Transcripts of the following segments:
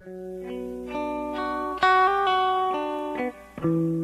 Thank you.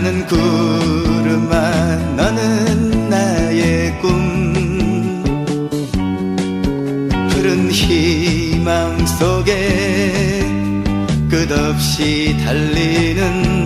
나는 구름아 너는 나의 꿈. 푸른 희망 속에 끝없이 달리는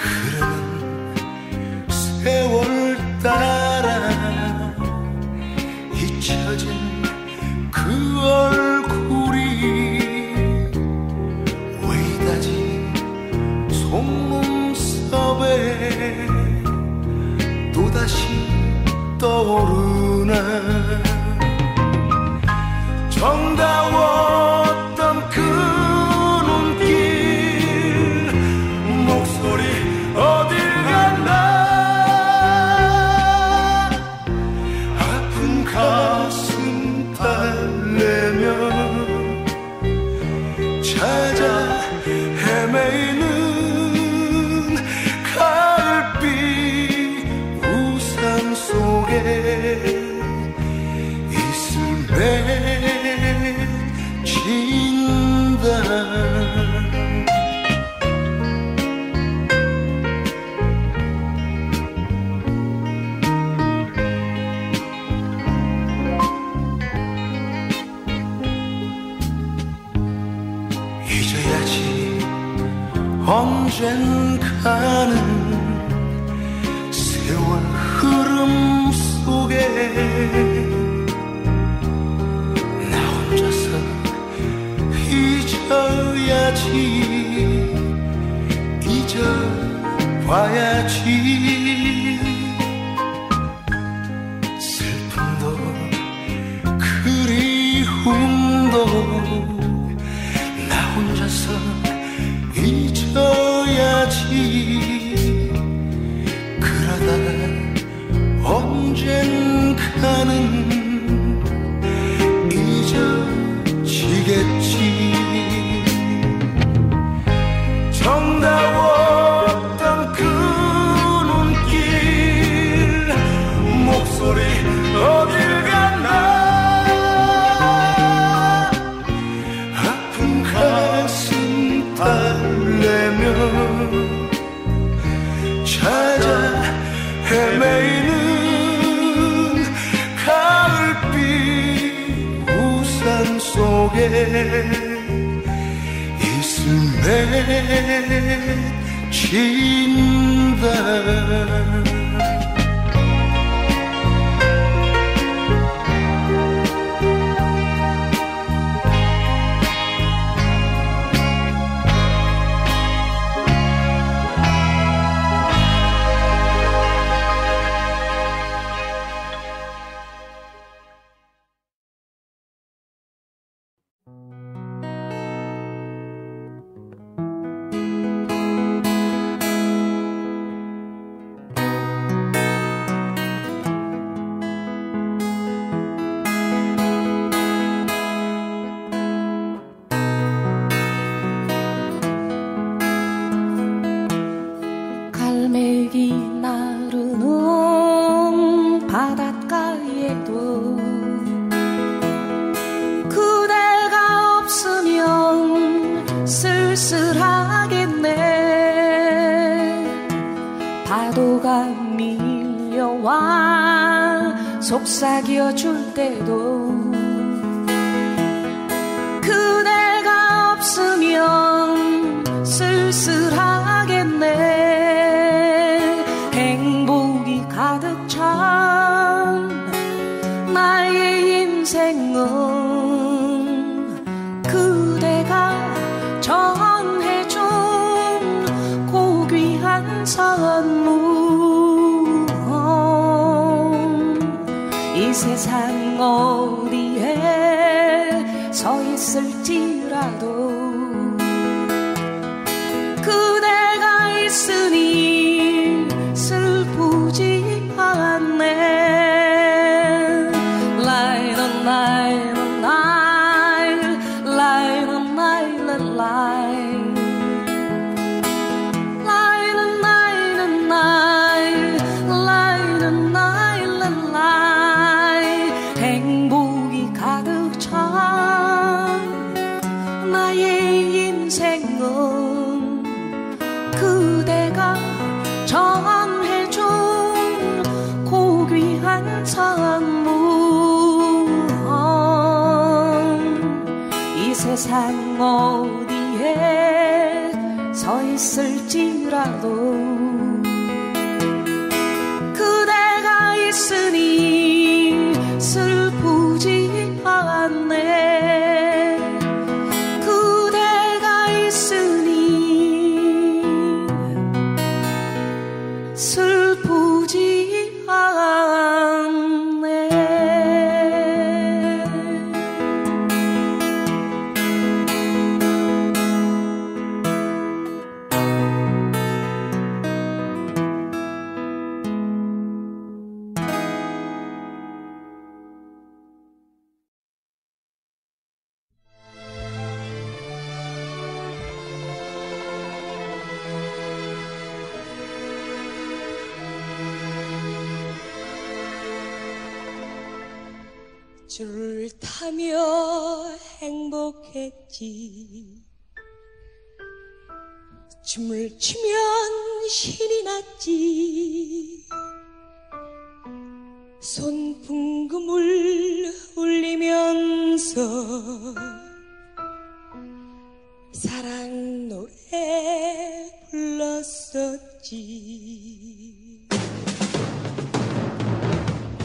흐르는 세월 따라 잊혀진 그 얼굴이 왜 이다지 속눈썹에 또다시 떠오르 헤매이는 가을비 우산 속에 있음에 진다 했지. 춤을 추면 신이 났지. 손풍금을 울리면서 사랑 노래 불렀었지.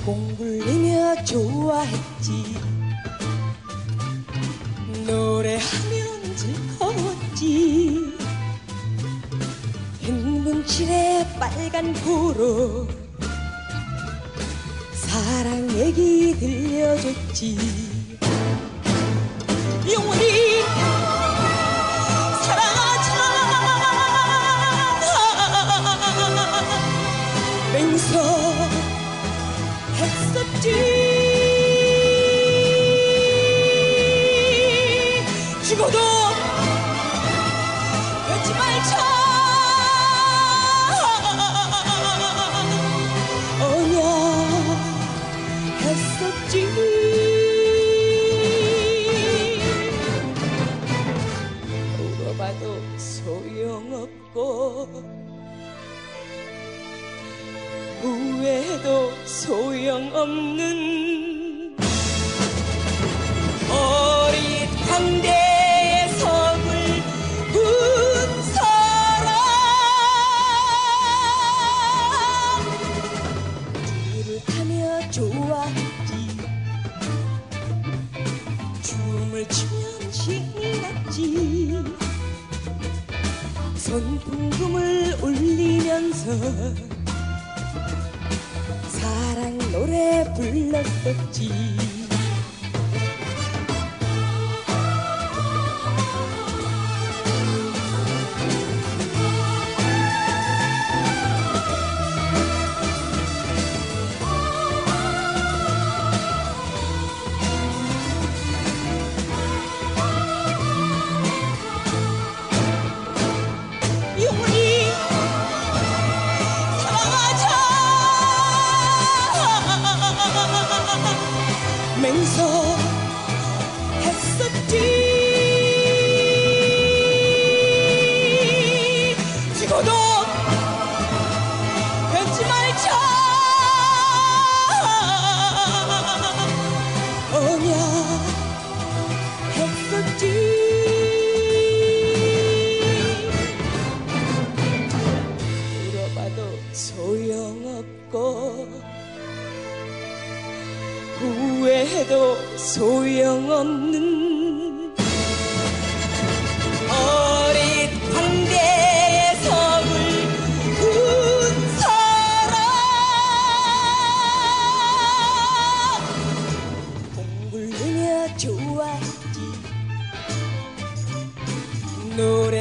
공굴리며 좋아했지. 노래하면 즐거웠지. 흰 분칠에 빨간 보로 사랑 얘기 들려줬지. 영원히 사랑하자. 맹서 했었지.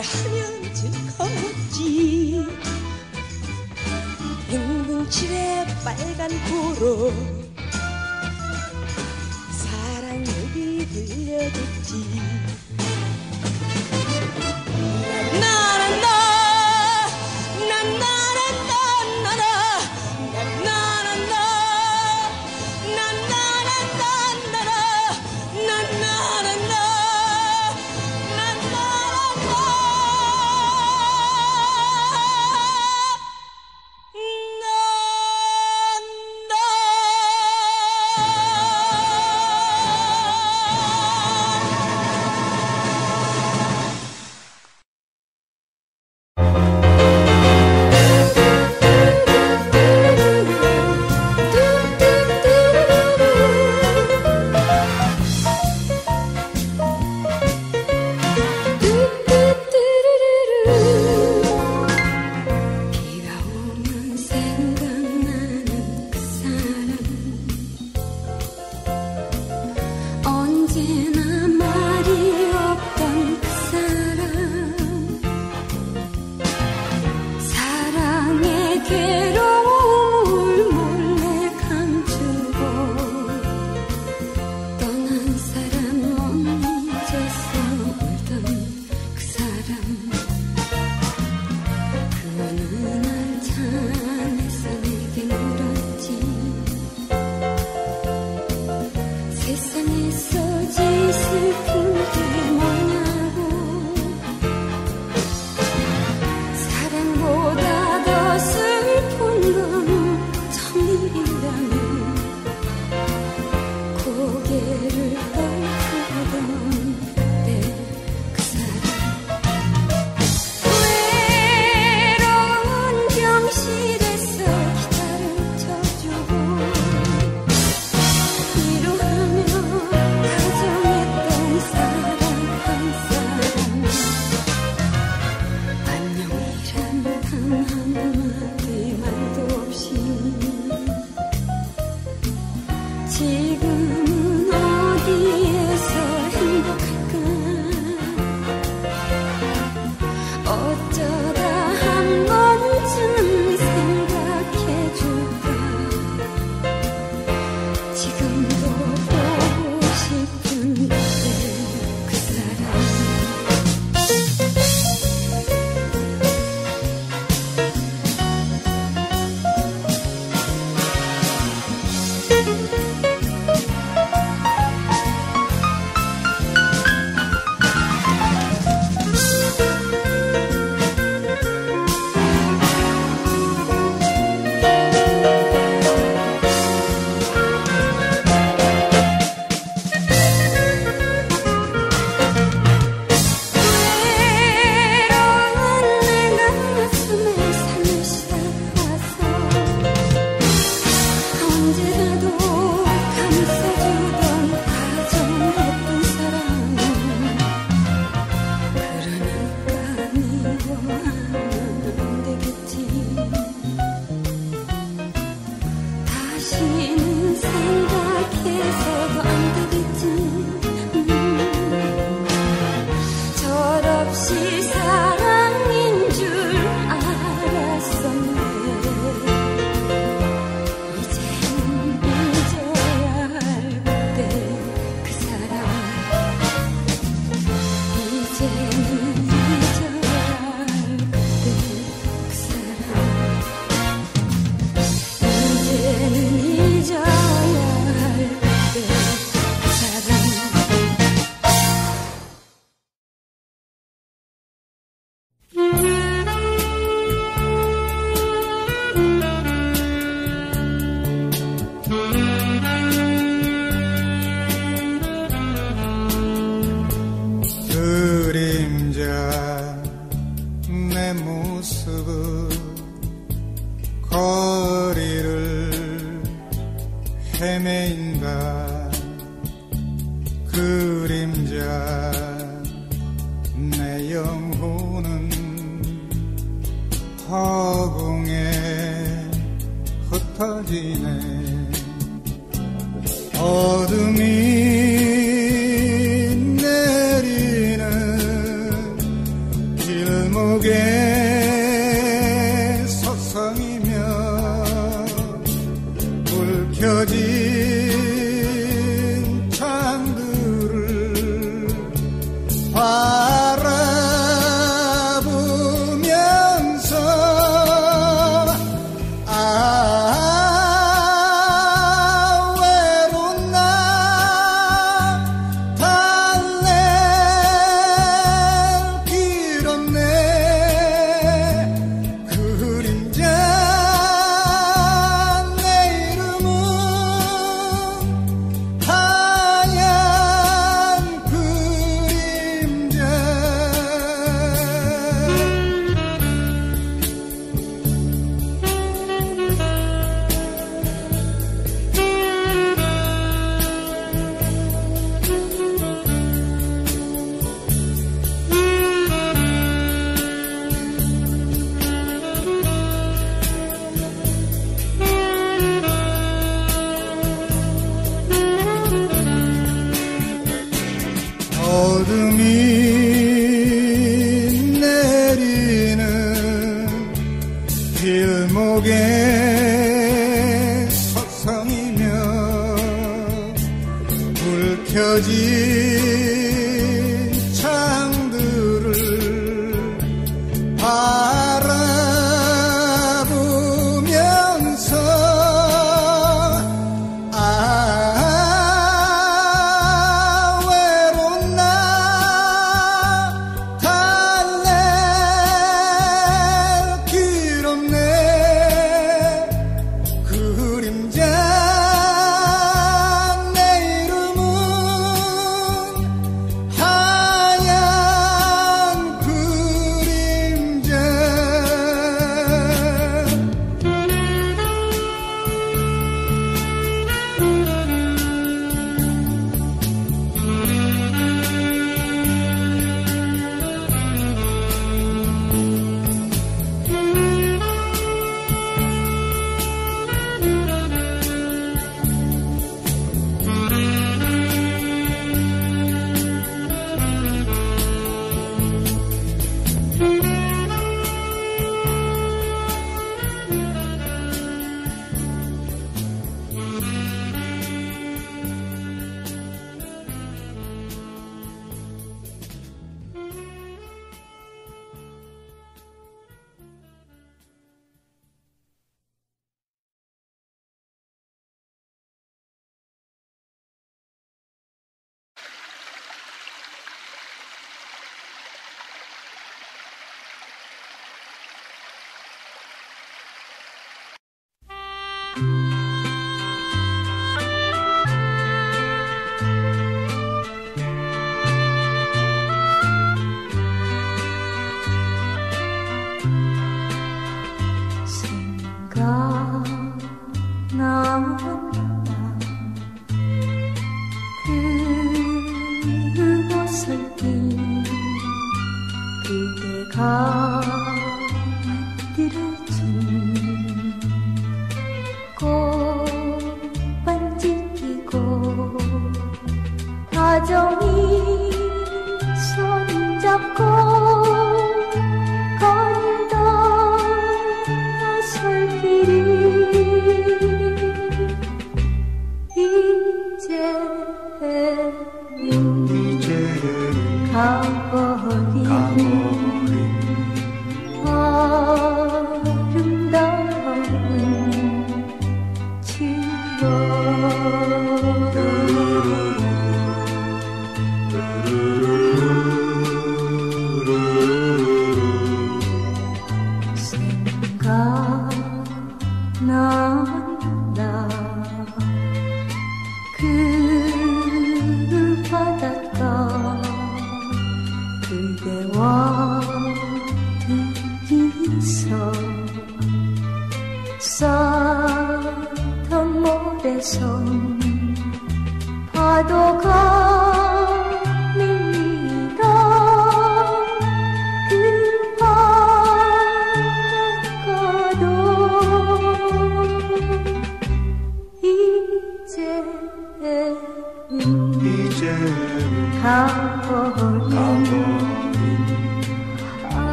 하면 즐거웠지. 흥분칠에 빨간 포로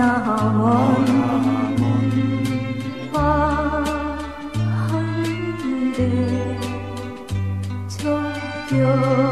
머나먼 화하늘에 저별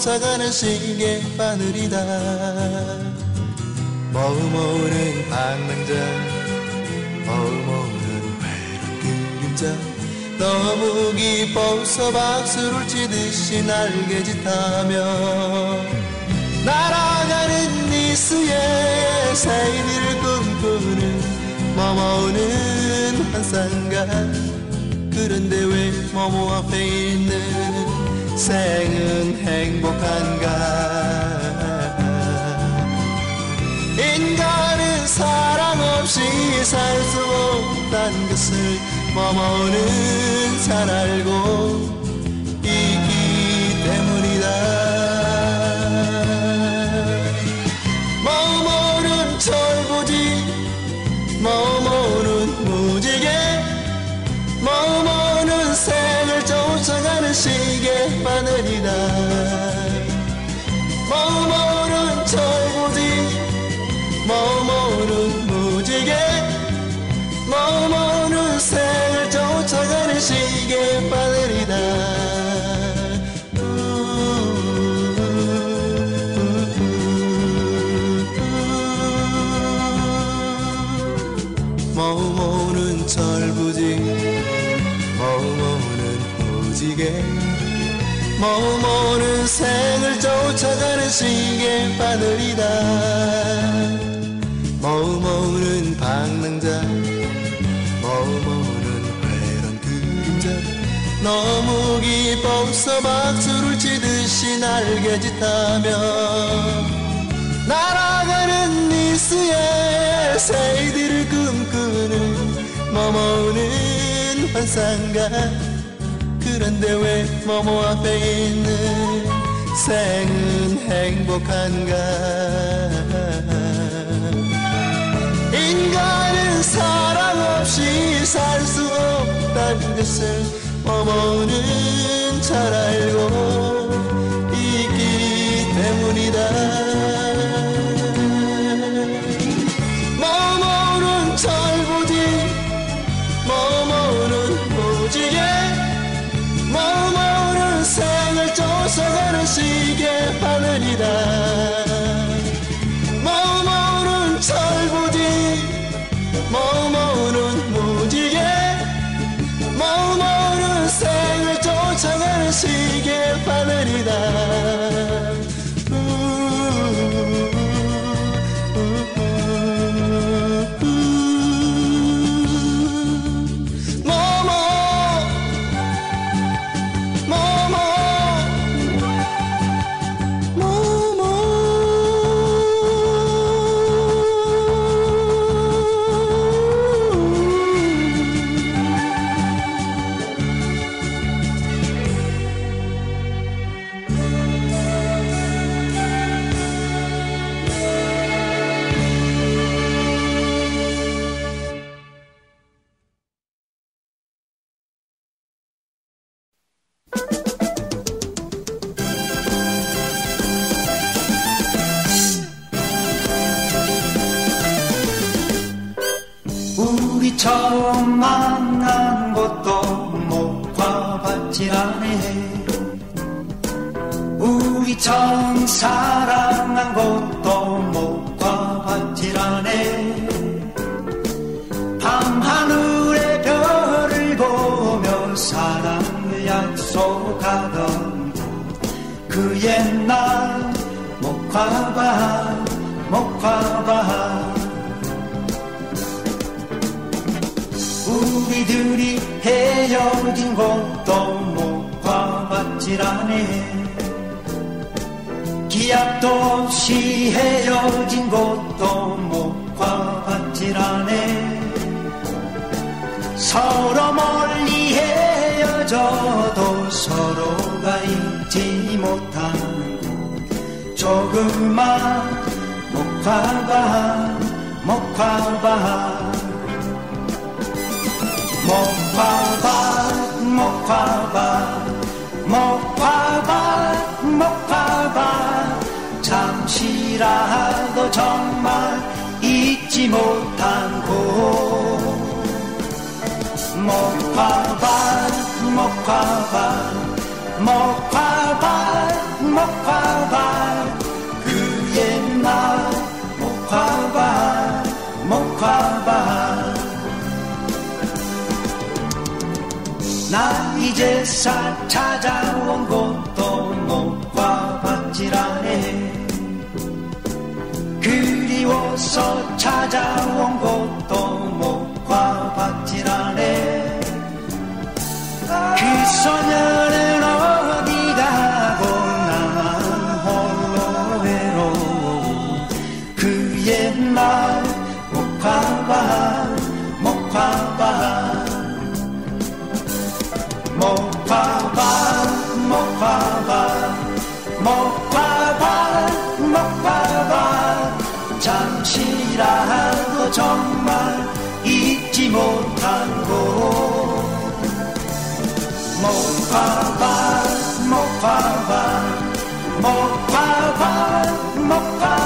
쫓아가는 시계 바늘이다. 머무는 방랑자 머무는 외로운 그림자. 너무 기뻐서 박수를 치듯이 날개짓하며 날아가는 니스의 새이를 꿈꾸는 머무는 환상가. 그런데 왜 머무 앞에 있는 생은 행복한가. 인간은 사랑 없이 살 수 없다는 것을 머무는 잘 알고 시계 바늘이다 머무는 철부지 머무는 무지개 머무는 생을 쫓아가는 시계 바늘이다. 머무는 방랑자 너무 기뻐서 박수를 치듯이 날개짓하며 날아가는 니스의 새들을 꿈꾸는 머무는 환상가. 그런데 왜 머무 앞에 있는 생은 행복한가? 인간은 사랑 없이 살 수 없다는 것을 머무는 잘 알고 있기 때문이다 목화밭이라네. 우리 처음 사랑한 것도 목화밭이라네. 밤하늘의 별을 보며 사랑을 약속하던 그 옛날 목화밭 목화밭 우리들이 헤어진 것도 목화밭이라네. 기약도 없이 헤어진 것도 목화밭이라네. 서로 멀리 헤어져도 서로가 잊지 못하는 곳 조그만 목화밭 목화밭 목화밭 목화밭 먹봐봐 먹봐봐. 잠시라도 정말 잊지 못한 곳 먹봐봐 먹봐봐. 먹, 화, 봐, 먹, 화, 봐, 그 옛날 먹, 화, 봐, 먹, 화, 봐, 나 이제 살 찾아온 것도 못 가봤지라네. 그리워서 찾아온 것도 못 가봤지라네. 그 소녀 먹봐봐 먹봐봐. 잠시라도 정말 잊지 못한 곳. 먹봐봐 먹봐봐. 먹봐봐 먹봐봐.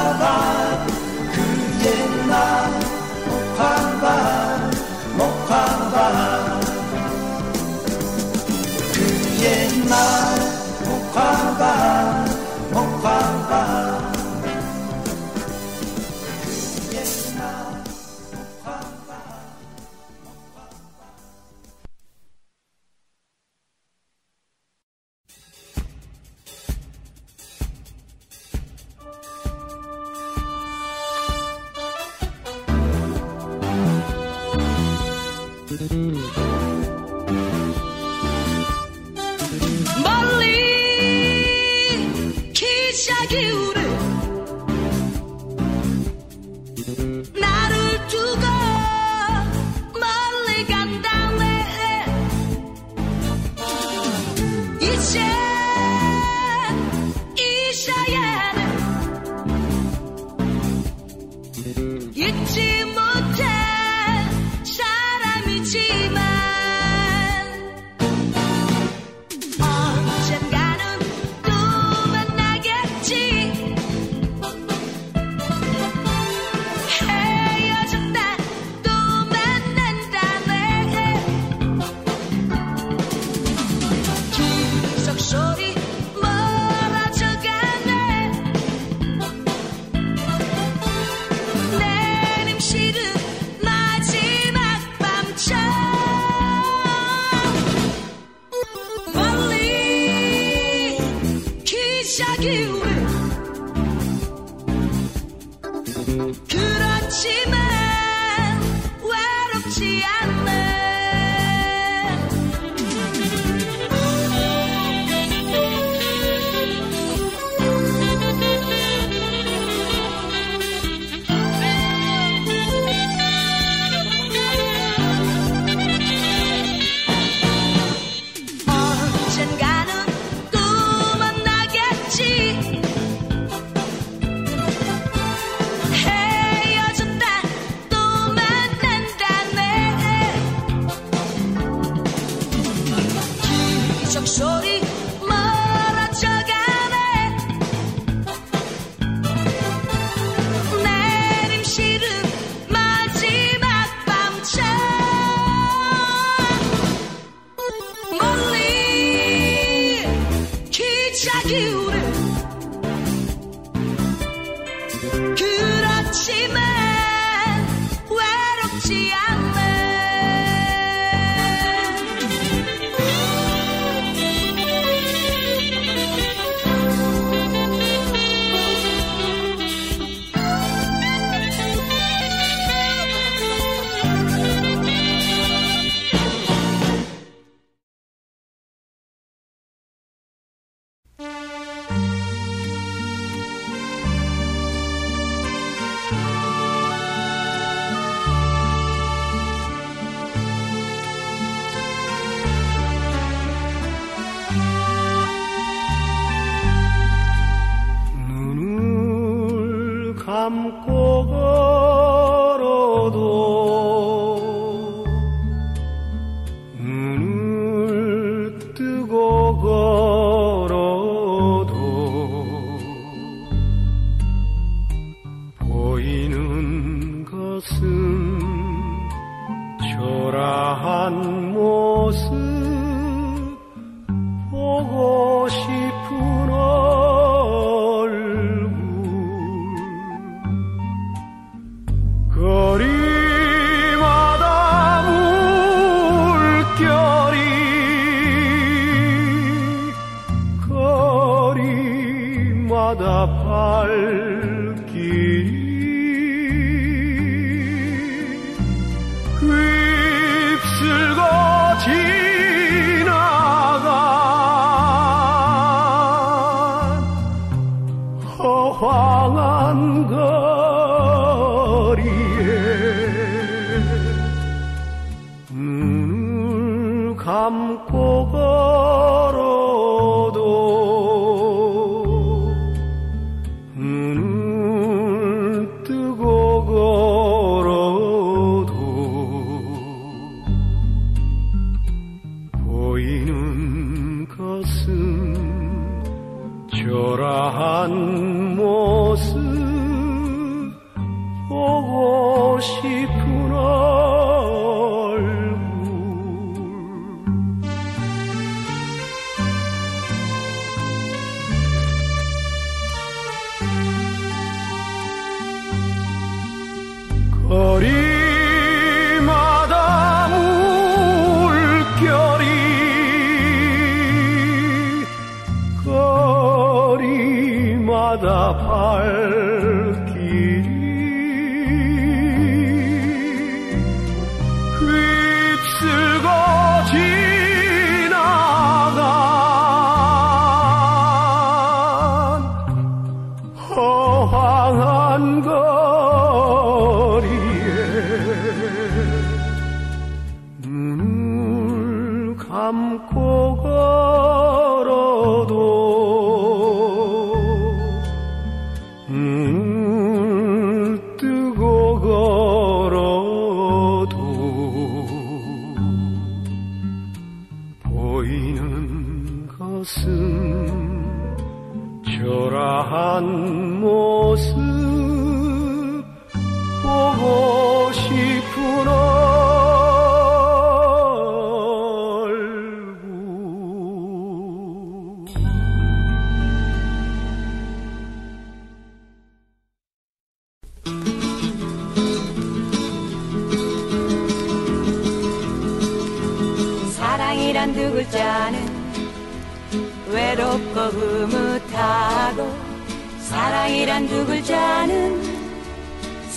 花安歌。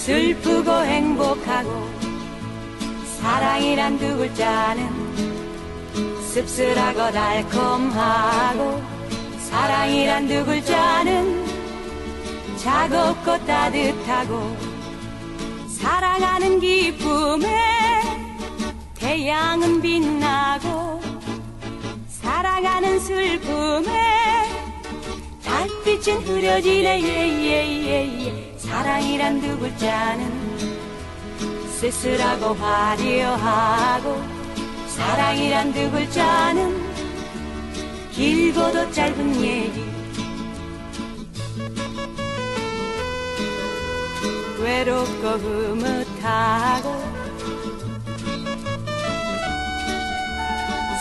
밭 씁쓸하고 달콤하고 사랑이란 두 글자는 차갑고 따뜻하고 사랑하는 기쁨에 태양은 빛나고 사랑하는 슬픔에 달빛은 흐려지네. 예예예 사랑이란 두 글자는 쓸쓸하고 화려하고 사랑이란 두 글자는 길고도 짧은 얘기. 외롭고 흐뭇하고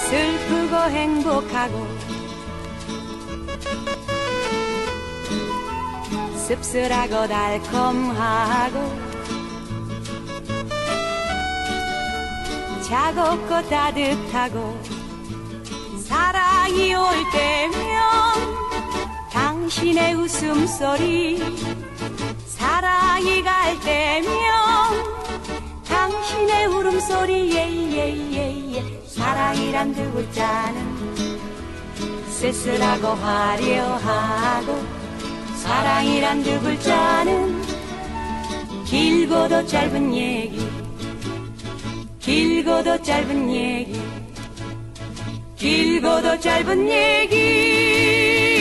슬프고 행복하고 씁쓸하고 달콤하고 차갑고 따뜻하고 사랑이 올 때면 당신의 웃음소리 사랑이 갈 때면 당신의 울음소리. 예예예예 사랑이란 두 글자는 쓸쓸하고 화려하고 사랑이란 두 글자는 길고도 짧은 얘기 길고도 짧은 얘기 길고도 짧은 얘기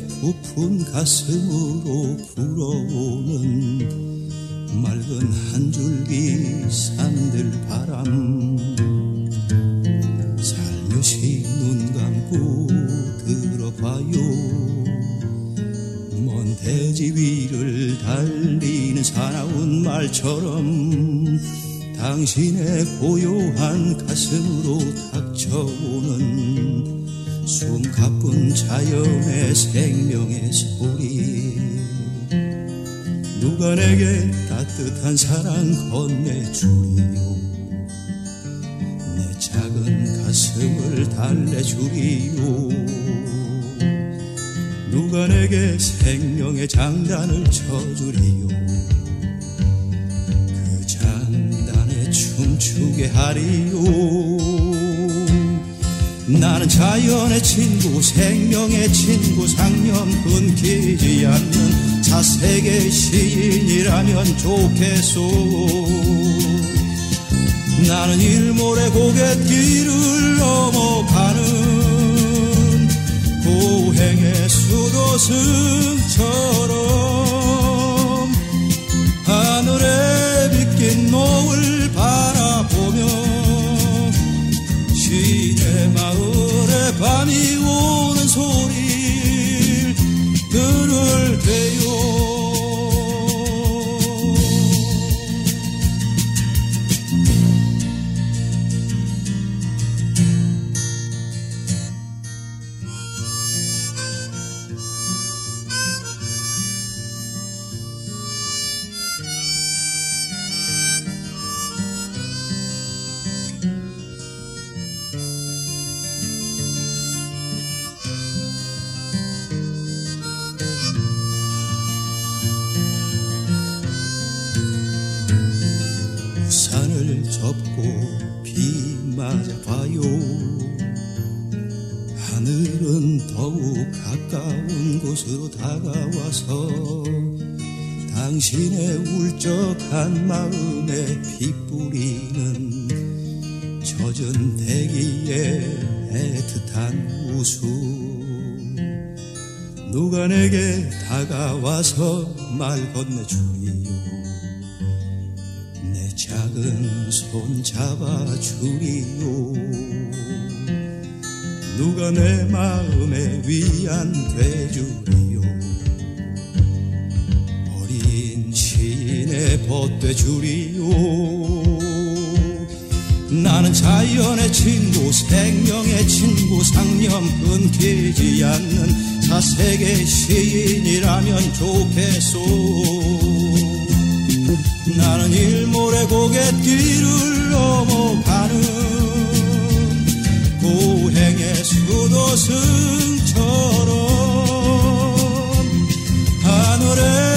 부푼 가슴으로 불어오는 맑은 한 줄기 산들 바람. 살며시 눈 감고 들어봐요. 먼 대지 위를 달리는 사나운 말처럼 당신의 고요한 가슴으로 닥쳐오는 숨 가쁜 자연의 생명의 소리. 누가 내게 따뜻한 사랑 건네주리요? 내 작은 가슴을 달래주리요? 누가 내게 생명의 장단을 쳐주리요? 그 장단에 춤추게 하리요 나는 자연의 친구 생명의 친구 상념 끊기지 않는 자세계 시인이라면 좋겠소. 나는 일몰의 고갯길을 넘어가는 고행의 수도승처럼 하늘에 빗긴 노을 바 마을에 밤이 오는 소리를 들을 때요 곳으로 다가와서 당신의 울적한 마음에 빗뿌리는 젖은 대기의 애틋한 웃음 누가 내게 다가와서 말 건네주리요? 내 작은 손 잡아주리요 누가 내 마음에 위안 돼주리요? 어린 시인의 벗돼주리요? 나는 자연의 친구 생명의 친구 상념 끊기지 않는 사색의 시인이라면 좋겠소. 나는 일몰의 고갯길을 넘어가는 저승처럼 하늘에